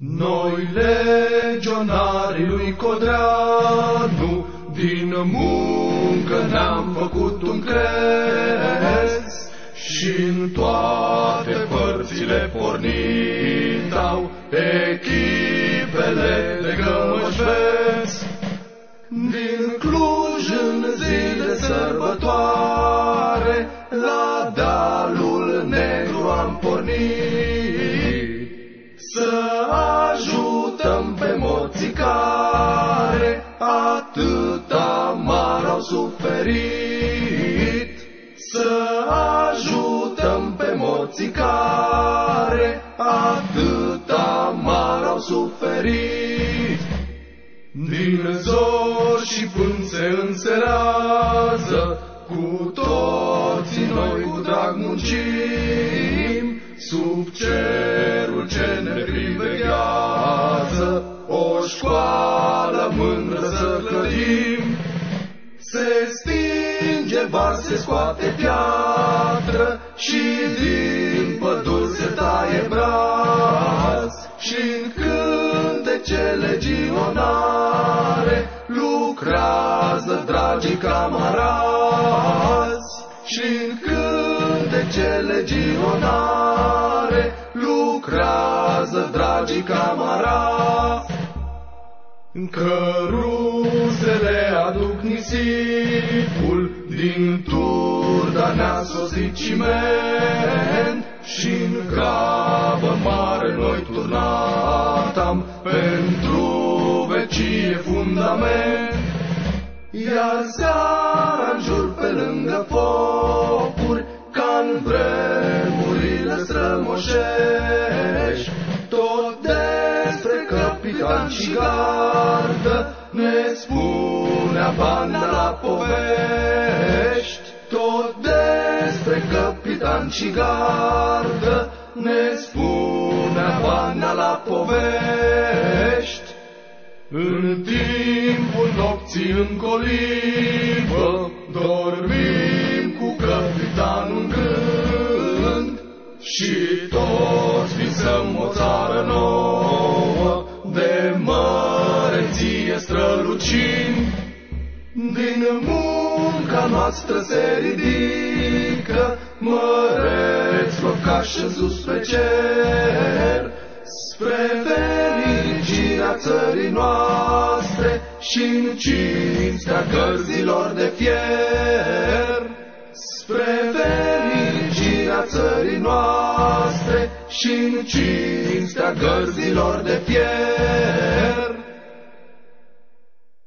Noi legionarii lui Codreanu, din muncă ne-am făcut un crez și în toate părțile pornitau echipele atâta mare au suferit. Să ajutăm pe morții care atâta mare au suferit. Din zor și până se înserează, cu toții noi cu drag muncim, sub cerul mândră să clădim. Se stinge var, se scoate piatră și din păduri se taie braz și în cântece legionare lucrează dragii camarazi și în cântece legionare lucrează dragii camarazi. În căruzele aduc nisipul, din turda ne-a sosit ciment și în grabă mare noi turnat am pentru vecie fundament. Iar seara în jur pe lângă focuri, ca în vremurile strămoșești, tot despre capitan și gardă ne spunea banda la povești. Tot despre capitan și gardă ne spunea banda la povești. În timpul nopții în colibă dormim cu capitanul în gând și toți visăm o țară Din munca noastră se ridică măreți locaș în sus pe cer spre fericirea țării noastre și în cinstea cărzilor de fier. Spre fericirea țării noastre și în cinstea gărzilor de fier.